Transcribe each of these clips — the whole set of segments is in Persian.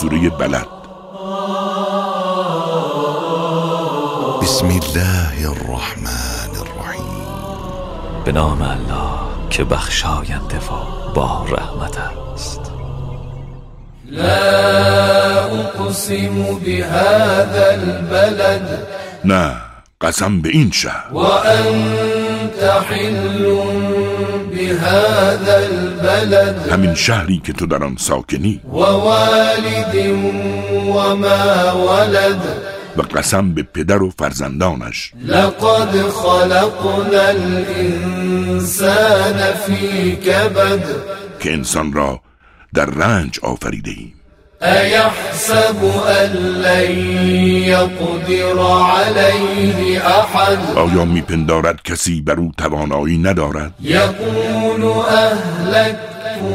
سوره بلد. بسم الله الرحمن الرحیم. به نام الله که بخشاینده و با رحمت است. لا اقسم بهذا البلد. نه قسم به این شهر. وانت حل بهذا البلد همین شهری که تو در آن ساکنی. ووالد وما ولد. و قسم به پدر و فرزندانش. لقد خلقنا الانسان في كبد که انسان را در رنج آفریده ایم. أيحسب أن لن يقدر عليه أحد؟ آیا میپندارد کسی بر او توانایی ندارد؟ يقول أهلكت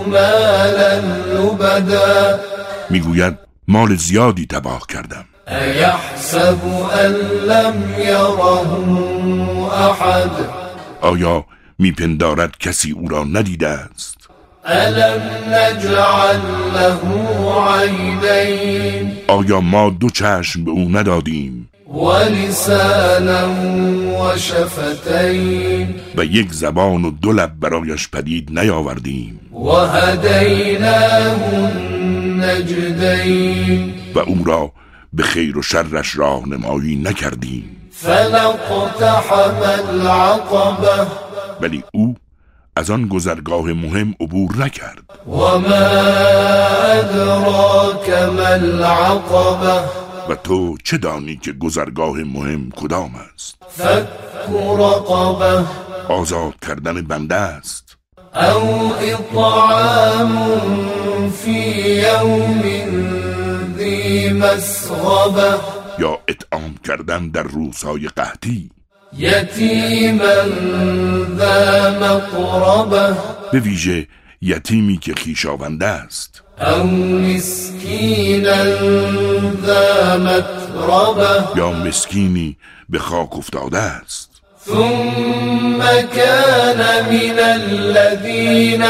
مالا لبدا. می‌گوید مال زیادی تباه کردم. أيحسب أن لم يره أحد؟ آیا میپندارد کسی او را ندیده است؟ ألم نجعل له عينين؟ آیا ما دو چشم به او ندادیم؟ ولسانا وشفتين و یک زبان و دو لب برایش پدید نیاوردیم. وهديناه النجدين و او را به خیر و شرش راهنمایی نکردیم. فلاقتحم العقبة. ولی او از آن گذرگاه مهم عبور نکرد. وما أدراك ما و تو چه دانی که گذرگاه مهم کدام است؟ آزاد کردن بنده است. أو إطعام في يوم ذي مسغبة یا اطعام کردن در روزهای قحطی. ذا مقربة. به ویژه یتیمی که خیشاونده است. أو مسكينا ذا یا مسکینی به خاک افتاده است. ثم كان من الذين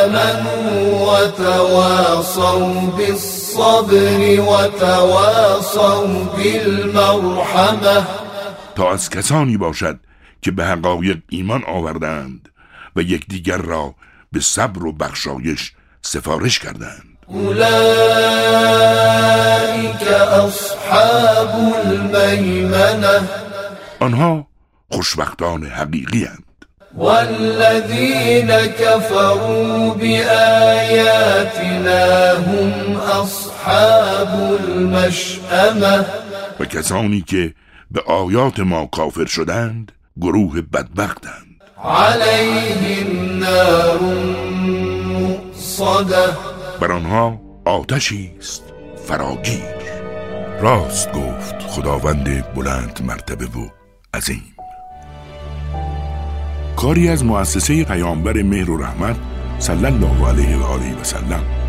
آمنوا وتواصوا بالصبر وتواصوا بالمرحمة. تا از کسانی باشد که به حقایق ایمان آوردند و یکدیگر را به صبر و بخشایش سفارش کردند. أولئك أصحاب الميمنة آنها خوشبختان حقیقی هند والذين كفروا بآياتنا هم أصحاب المشأمة و کسانی که به آیات ما کافر شدند گروه بدبختند. عليهم نار بر آنها آتشی است فراگیر. راست گفت خداوند بلند مرتبه و عظیم. کاری از مؤسسه پیامبر مهر و رحمت صلی الله علیه و آله و سلم